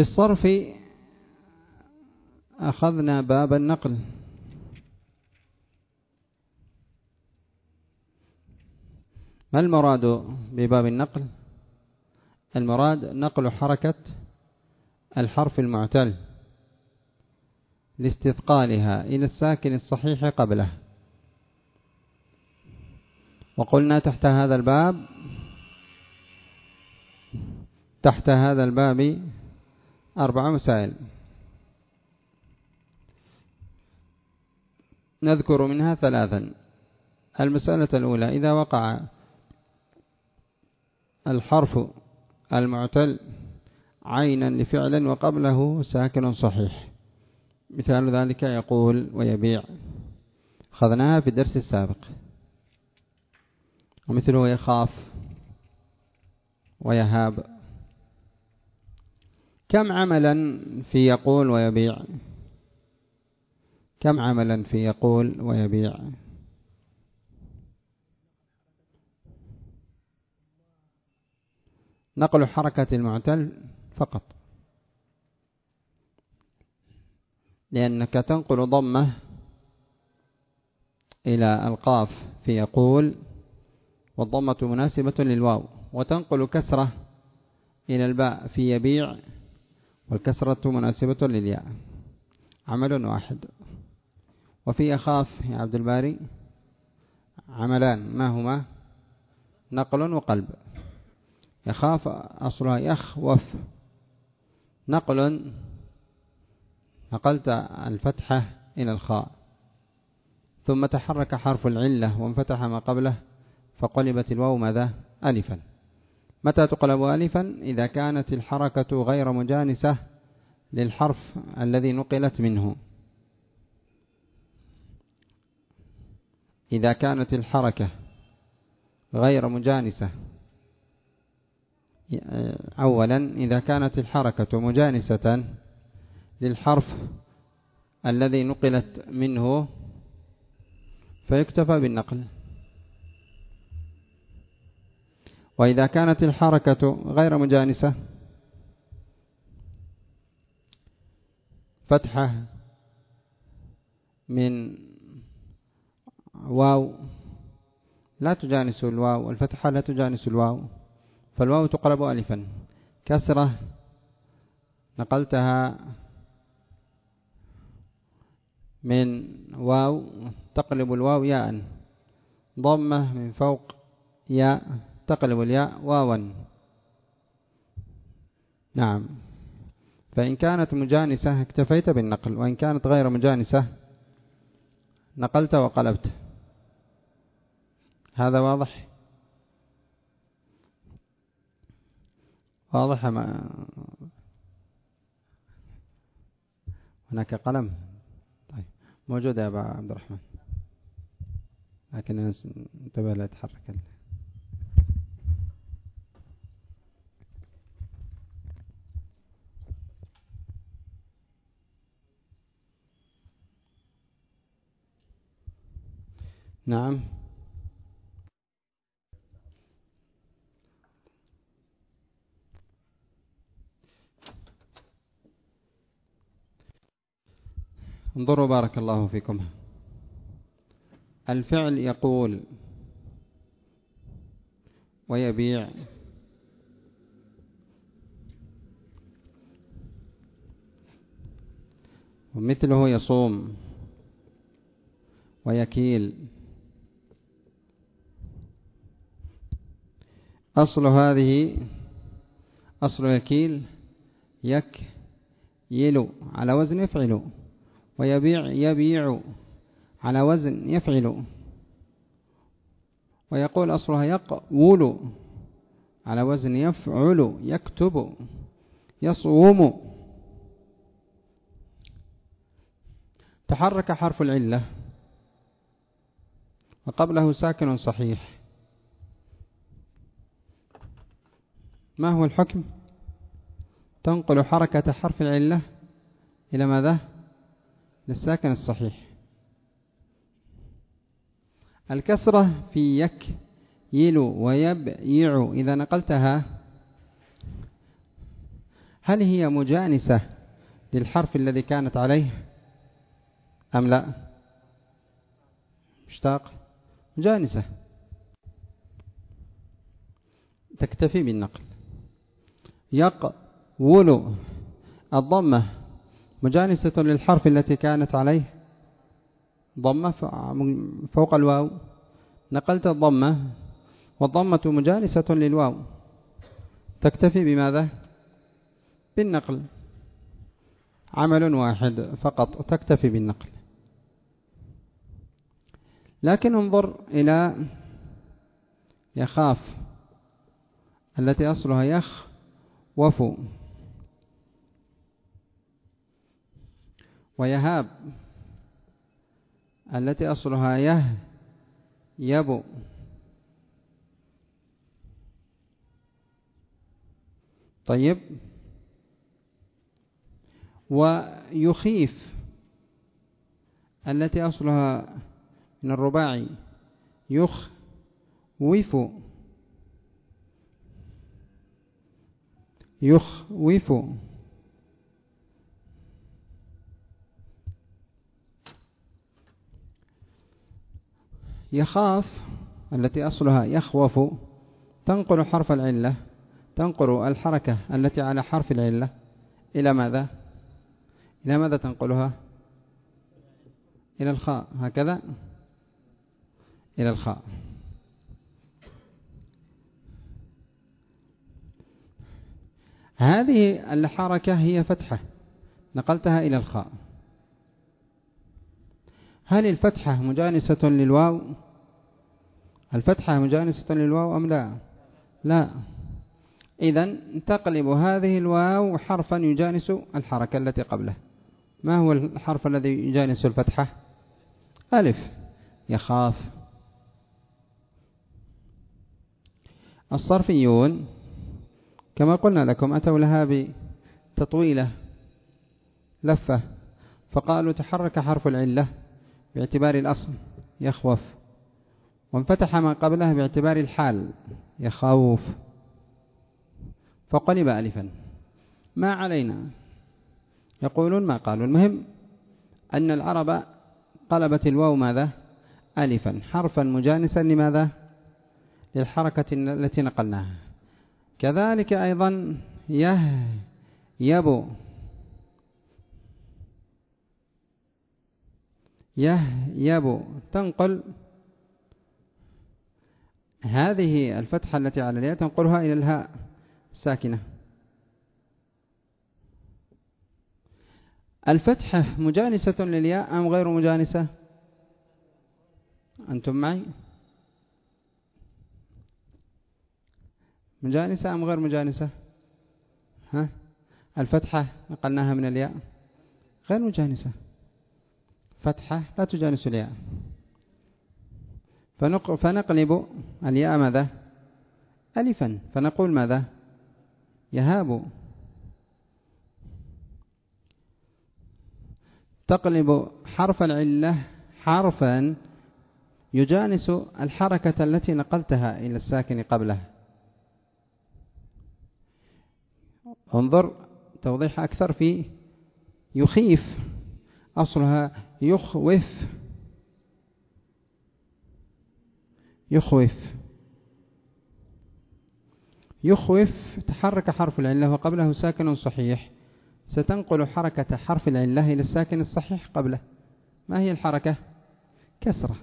في الصرف أخذنا باب النقل. ما المراد بباب النقل؟ المراد نقل حركة الحرف المعتل لاستثقالها إلى الساكن الصحيح قبله. وقلنا تحت هذا الباب تحت هذا الباب أربع مسائل. نذكر منها ثلاثا. المسألة الأولى إذا وقع الحرف المعتل عينا لفعل وقبله ساكن صحيح. مثال ذلك يقول ويبيع. أخذناها في الدرس السابق. ومثله يخاف ويهاب. كم عملا في يقول ويبيع؟ كم عملا في يقول ويبيع؟ نقل حركة المعتل فقط. لأنك تنقل ضمة إلى القاف في يقول والضمة مناسبة للواو وتنقل كسرة إلى الباء في يبيع. والكسرة مناسبة للياء. عمل واحد. وفي أخاف يا عبد الباري. عملان. ما هما؟ نقل وقلب. يخاف أصلها يخوف. نقل. نقلت الفتحة إلى الخاء. ثم تحرك حرف العلة وانفتح ما قبله فقلبت الواو ماذا؟ ألفا. متى تقلب ألفا؟ إذا كانت الحركة غير مجانسة للحرف الذي نقلت منه. إذا كانت الحركة غير مجانسة أولا إذا كانت الحركة مجانسة للحرف الذي نقلت منه فيكتفى بالنقل. وإذا كانت الحركة غير مجانسة فتحة من واو لا تجانس الواو الفتحة لا تجانس الواو فالواو تقلب ألفا. كسرة نقلتها من واو تقلب الواو ياء. ضمة من فوق ياء. تقلب الياء واوا نعم. فإن كانت مجانسة اكتفيت بالنقل وإن كانت غير مجانسة نقلت وقلبت. هذا واضح؟ واضح ما؟ هناك قلم؟ طيب. موجود يا أبا عبد الرحمن. لكن انتبه لا يتحرك. نعم. انظروا بارك الله فيكم. الفعل يقول ويبيع. ومثله يصوم. ويكيل. أصل هذه أصل يكيل يك يلو على وزن يفعل ويبيع يبيع على وزن يفعل. ويقول أصلها يقول على وزن يفعل يكتب يصوم. تحرك حرف العلة وقبله ساكن صحيح. ما هو الحكم؟ تنقل حركة حرف العلة إلى ماذا؟ للساكن الصحيح. الكسرة في يك يلو ويبيع إذا نقلتها هل هي مجانسة للحرف الذي كانت عليه؟ أم لا؟ مشتاق. مجانسة. تكتفي بالنقل. يقول الضمة مجانسة للحرف التي كانت عليه. ضمة فوق الواو. نقلت الضمة والضمة مجانسة للواو. تكتفي بماذا؟ بالنقل. عمل واحد فقط تكتفي بالنقل. لكن انظر إلى يخاف. التي أصلها يخ. وفو. ويهاب التي أصلها يه يبو. طيب. ويخيف التي أصلها من الرباعي يخ ويفو يخوف. يخاف التي أصلها يخوف تنقل حرف العلة تنقل الحركة التي على حرف العلة. إلى ماذا؟ إلى ماذا تنقلها؟ إلى الخاء. هكذا. إلى الخاء. هذه الحركة هي فتحة. نقلتها إلى الخاء. هل الفتحة مجانسة للواو؟ الفتحة مجانسة للواو أم لا؟ لا. إذا تقلب هذه الواو حرفا يجانس الحركة التي قبله. ما هو الحرف الذي يجانس الفتحة؟ ألف. يخاف. الصرفيون كما قلنا لكم أتوا لها بتطويلة لفة فقالوا تحرك حرف العلة باعتبار الأصل يخوف. وانفتح ما قبله باعتبار الحال يخوف فقلب ألفا. ما علينا؟ يقولون ما قالوا. المهم أن العرب قلبت الواو ماذا؟ ألفا. حرفا مجانسا لماذا؟ للحركة التي نقلناها. كذلك أيضا يه يبو. يه يبو. تنقل. هذه الفتحة التي على الياء تنقلها إلى الهاء. الساكنة الفتحة مجانسة للياء أم غير مجانسة؟ أنتم معي؟ مجانسة أم غير مجانسة؟ ها؟ الفتحة نقلناها من الياء. غير مجانسة. فتحة لا تجانس الياء. فنقلب الياء ماذا؟ ألفا. فنقول ماذا؟ يهاب. تقلب حرف العلة حرفا يجانس الحركة التي نقلتها إلى الساكن قبله انظر توضيح أكثر في يخيف أصلها يخوف. يخوف. يخوف تحرك حرف العلة وقبله ساكن صحيح. ستنقل حركة حرف العلة إلى الساكن الصحيح قبله. ما هي الحركة؟ كسرة.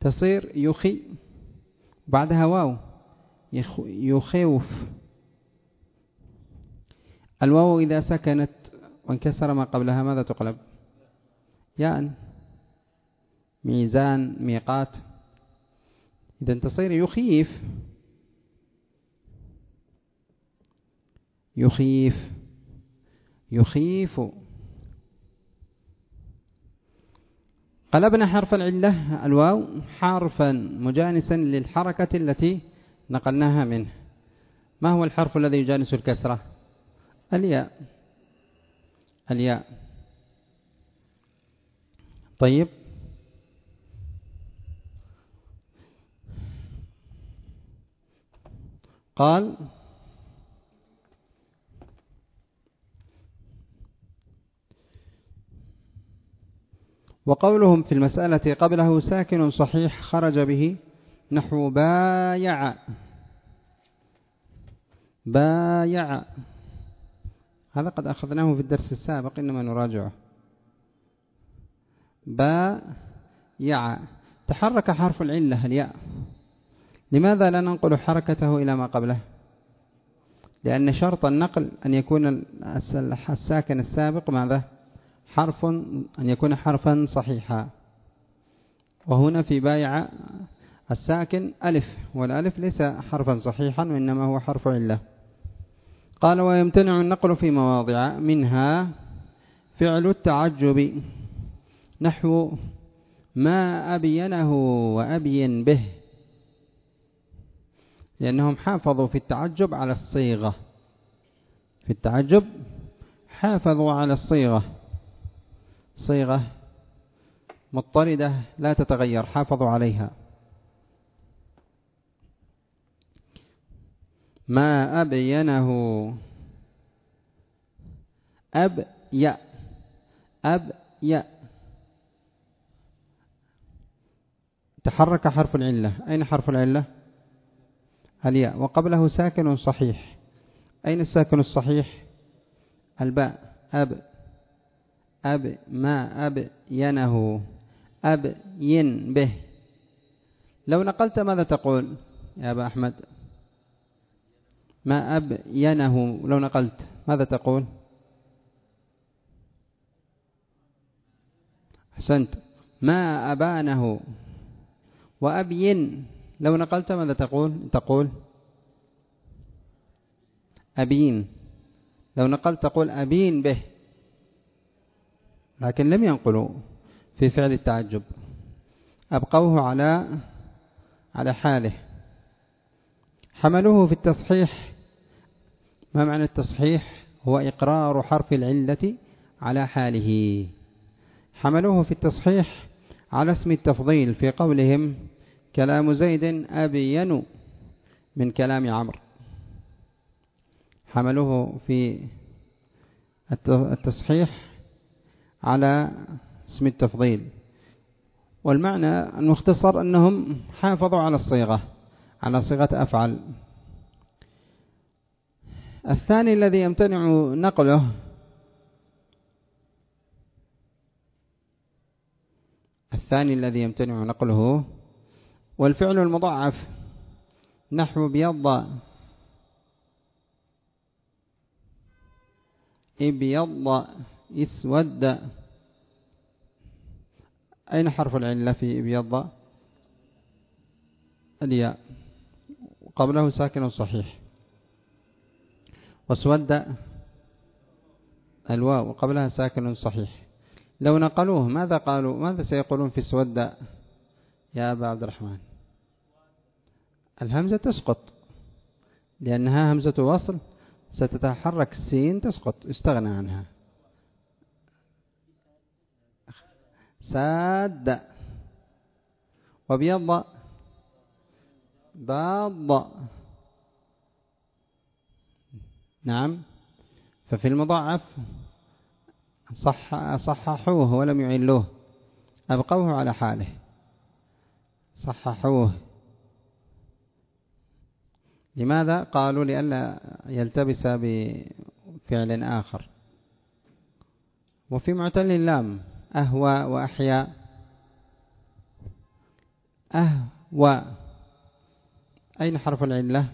تصير يخي بعدها واو. يخوف. الواو إذا سكنت وانكسر ما قبلها ماذا تقلب؟ ياء. ميزان ميقات. إذا تصير يخيف. يخيف. يخيف. قلبنا حرف العلة الواو حرفا مجانسا للحركة التي نقلناها منه. ما هو الحرف الذي يجانس الكسرة؟ الياء. الياء. طيب. قال وقولهم في المسألة قبله ساكن صحيح خرج به نحو بايع. بايع. هذا قد أخذناه في الدرس السابق إنما نراجعه. بايع. تحرك حرف العلة الياء. لماذا لا ننقل حركته إلى ما قبله؟ لأن شرط النقل أن يكون الساكن السابق ماذا؟ حرف أن يكون حرفا صحيحا. وهنا في بايع الساكن ألف والألف ليس حرفا صحيحا وإنما هو حرف علة. قال ويمتنع النقل في مواضع منها فعل التعجب نحو ما أبينه وأبين به لأنهم حافظوا في التعجب على الصيغة. في التعجب حافظوا على الصيغة. صيغة مضطردة لا تتغير حافظوا عليها. ما أبينه. أب يا أب يا تحرك حرف العلة. أين حرف العلة؟ الياء. وقبله ساكن صحيح. أين الساكن الصحيح؟ الباء. أب. أب ما أب ينه أب ين به. لو نقلت ماذا تقول يا أبا أحمد؟ ما أب ينه. لو نقلت ماذا تقول؟ أحسنت. ما أبانه. وأبين. لو نقلت ماذا تقول؟ تقول أبين. لو نقلت تقول أبين به. لكن لم ينقلوا في فعل التعجب. أبقوه على على حاله. حملوه في التصحيح. معنى التصحيح؟ هو إقرار حرف العلة على حاله. حملوه في التصحيح على اسم التفضيل في قولهم كلام زيد أبين من كلام عمرو. حملوه في التصحيح على اسم التفضيل. والمعنى المختصر أنهم حافظوا على الصيغة على صيغة أفعل. الثاني الذي يمتنع نقله الثاني الذي يمتنع نقله والفعل المضاعف نحو بيض ابيض إسود أين حرف العلة في ابيض الياء. قبله ساكن صحيح. واسود الواو قبلها ساكن صحيح. لو نقلوه ماذا قالوا؟ ماذا سيقولون في اسود يا أبا عبد الرحمن. الهمزة تسقط. لأنها همزة وصل ستتحرك السين تسقط. استغنى عنها. ساد. وبيض باض. نعم. ففي المضاعف صح صححوه ولم يعلوه. أبقوه على حاله. صححوه. لماذا؟ قالوا لئلا يلتبس بفعل آخر. وفي معتل اللام أهوى وأحيا أهوى. أين حرف العلة؟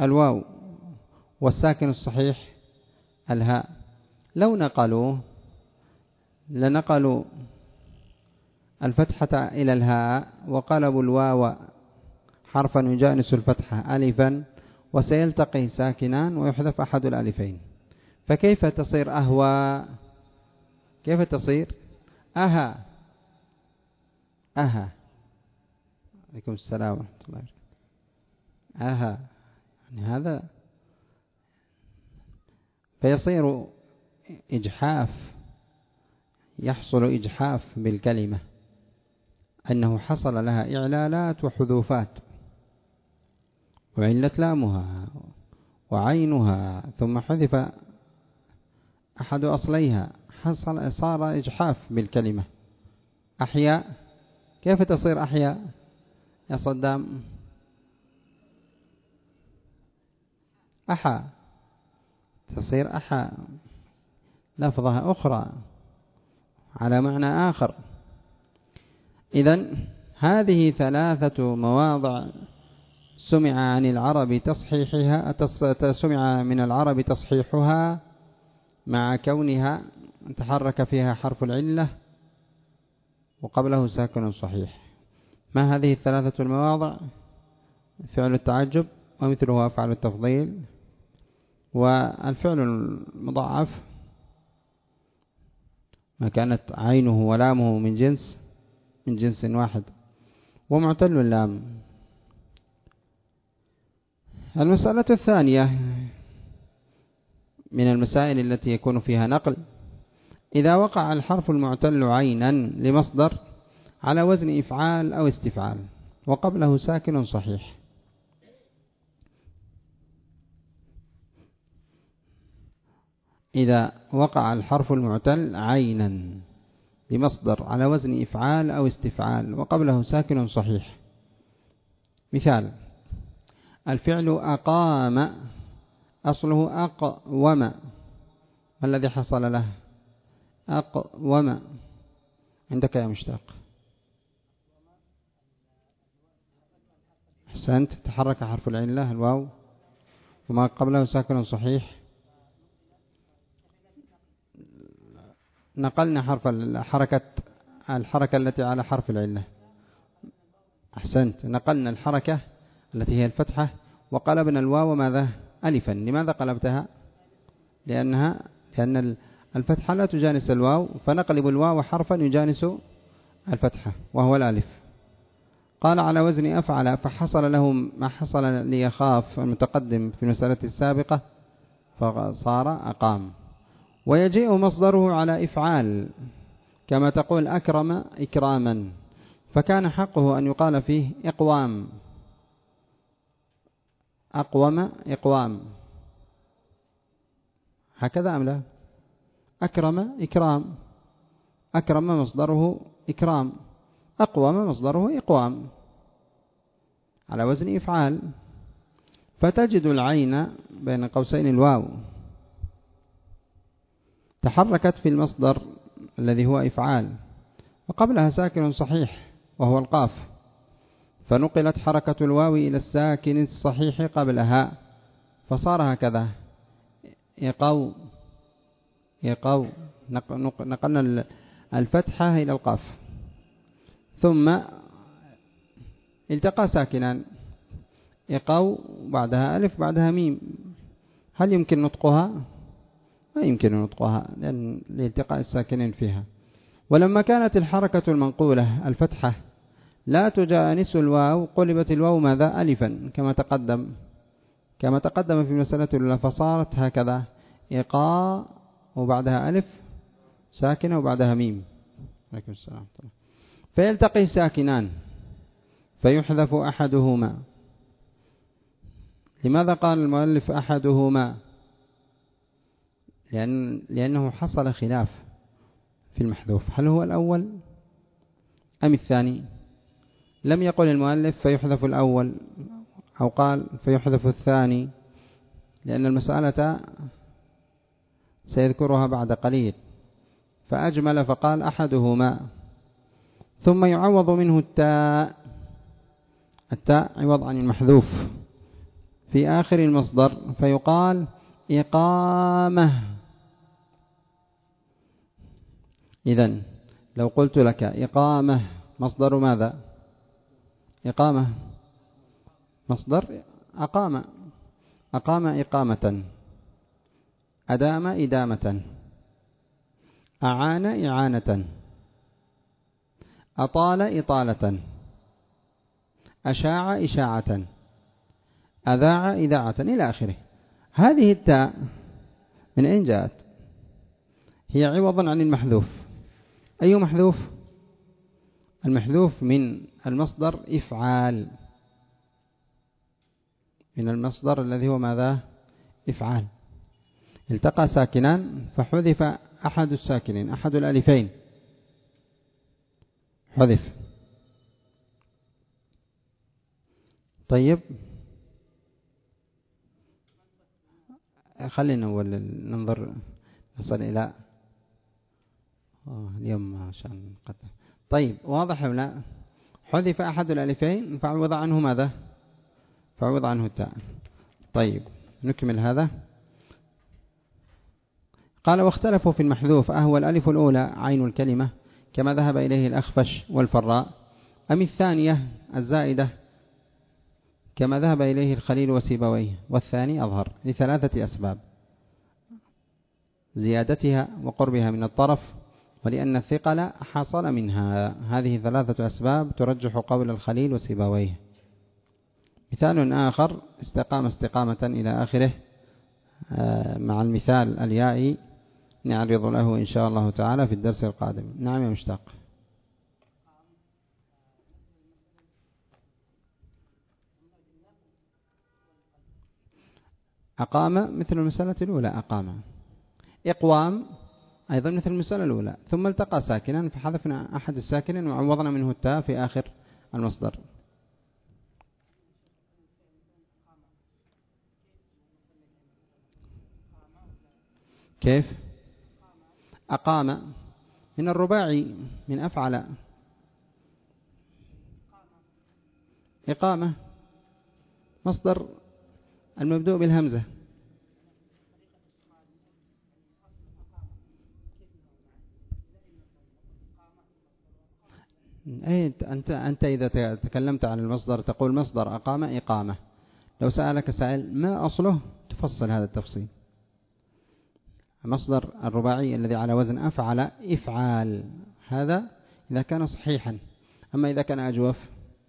الواو. والساكن الصحيح الهاء. لو نقلوه لنقلوا الفتحة إلى الهاء وقلبوا الواو حرفا يجانس الفتحة ألفا وسيلتقي ساكنان ويحذف أحد الألفين. فكيف تصير أهوى؟ كيف تصير؟ أها. أها. عليكم السلام ورحمة الله وبركاته. أها. يعني هذا فيصير إجحاف يحصل إجحاف بالكلمة. أنه حصل لها إعلالات وحذوفات وعلت لامها وعينها ثم حذف أحد أصليها. حصل صار إجحاف بالكلمة. أحياء كيف تصير أحياء يا صدام؟ أحا. تصير أحا لفظة أخرى على معنى آخر. إذا هذه ثلاثة مواضع سمع عن العرب تصحيحها سمع من العرب تصحيحها مع كونها تحرك فيها حرف العلة وقبله ساكن صحيح. ما هذه الثلاثة المواضع؟ فعل التعجب ومثله أفعل التفضيل. والفعل المضاعف ما كانت عينه ولامه من جنس من جنس واحد ومعتل اللام. المسألة الثانية من المسائل التي يكون فيها نقل إذا وقع الحرف المعتل عينا لمصدر على وزن إفعال أو استفعال وقبله ساكن صحيح. إذا وقع الحرف المعتل عينا لمصدر على وزن إفعال أو استفعال وقبله ساكن صحيح. مثال الفعل أقام أصله أقوم. الذي حصل له؟ أقوم. عندك يا مشتاق. أحسنت. تحرك حرف العلة الواو. وما قبله ساكن صحيح. نقلنا حرف الحركة الحركة التي على حرف العلة. أحسنت. نقلنا الحركة التي هي الفتحة وقلبنا الواو ماذا؟ ألفا. لماذا قلبتها؟ لأنها لأن الفتحة لا تجانس الواو فنقلب الواو حرفا يجانس الفتحة وهو الألف. قال على وزن أفعل فحصل له ما حصل ليخاف المتقدم في المسألة السابقة فصار أقام. ويجيء مصدره على إفعال كما تقول أكرم إكراما فكان حقه أن يقال فيه إقوام. أقوم إقوام. هكذا أم لا؟ أكرم إكرام. أكرم مصدره إكرام. أقوم مصدره إقوام. على وزن إفعال. فتجد العين بين قوسين الواو. تحركت في المصدر الذي هو إفعال وقبلها ساكن صحيح وهو القاف فنقلت حركة الواو إلى الساكن الصحيح قبلها فصار هكذا. يقو يقو نقلنا الفتحة إلى القاف. ثم التقى ساكنان. يقو بعدها ألف بعدها ميم. هل يمكن نطقها؟ ما يمكن نطقها لأن لالتقاء الساكنين فيها. ولما كانت الحركة المنقولة الفتحة لا تجانس الواو قلبت الواو ماذا؟ ألفا كما تقدم. كما تقدم في مسألة الأولى فصارت هكذا. إيقاء وبعدها ألف ساكنة وبعدها ميم. عليكم السلام فيلتقي ساكنان فيحذف أحدهما. لماذا قال المؤلف أحدهما؟ لأن لأنه حصل خلاف في المحذوف. هل هو الأول أم الثاني؟ لم يقل المؤلف فيحذف الأول أو قال فيحذف الثاني لأن المسألة سيذكرها بعد قليل. فأجمل فقال أحدهما. ثم يعوض منه التاء. التاء عوض عن المحذوف. في آخر المصدر فيقال إقامة. إذا لو قلت لك إقامة مصدر ماذا؟ إقامة. مصدر أقام. أقام إقامة. أدام إدامة. أعان إعانة. أطال إطالة. أشاع إشاعة. أذاع إذاعة. إلى آخره. هذه التاء من أين جاءت؟ هي عوضا عن المحذوف. أي محذوف؟ المحذوف من المصدر إفعال. من المصدر الذي هو ماذا؟ إفعال. التقى ساكنان فحذف أحد الساكنين أحد الألفين. حذف. طيب. خلينا ننظر نصل إلى اليوم عشان قدم طيب واضح ولا حذف أحد الألفين فعوض عنه ماذا؟ فعوض عنه التاء. طيب نكمل هذا. قال واختلفوا في المحذوف أهو الألف الأولى عين الكلمة كما ذهب إليه الأخفش والفراء. أم الثانية الزائدة كما ذهب إليه الخليل وسيبويه. والثاني أظهر لثلاثة أسباب زيادتها وقربها من الطرف ولأن الثقل حصل منها. هذه ثلاثة أسباب ترجح قول الخليل وسيبويه. مثال آخر استقام استقامة إلى آخره. آه، مع المثال اليائي نعرض له إن شاء الله تعالى في الدرس القادم. نعم يا مشتاق. أقام مثل المسألة الأولى أقام. إقوام أيضا مثل المسألة الأولى. ثم التقى ساكنا فحذفنا أحد الساكنين وعوضنا منه التاء في آخر المصدر. كيف؟ أقام. من الرباعي من أفعل. إقامة. مصدر المبدوء بالهمزة. أي أنت أنت إذا تكلمت عن المصدر تقول مصدر أقام إقامة. لو سألك سائل ما أصله؟ تفصل هذا التفصيل. مصدر الرباعي الذي على وزن أفعل إفعال. هذا إذا كان صحيحا. أما إذا كان أجوف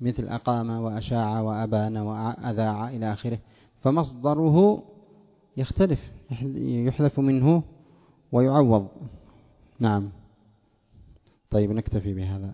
مثل أقام وأشاع وأبان وأذاع إلى آخره فمصدره يختلف يحذف منه ويعوض. نعم. طيب نكتفي بهذا.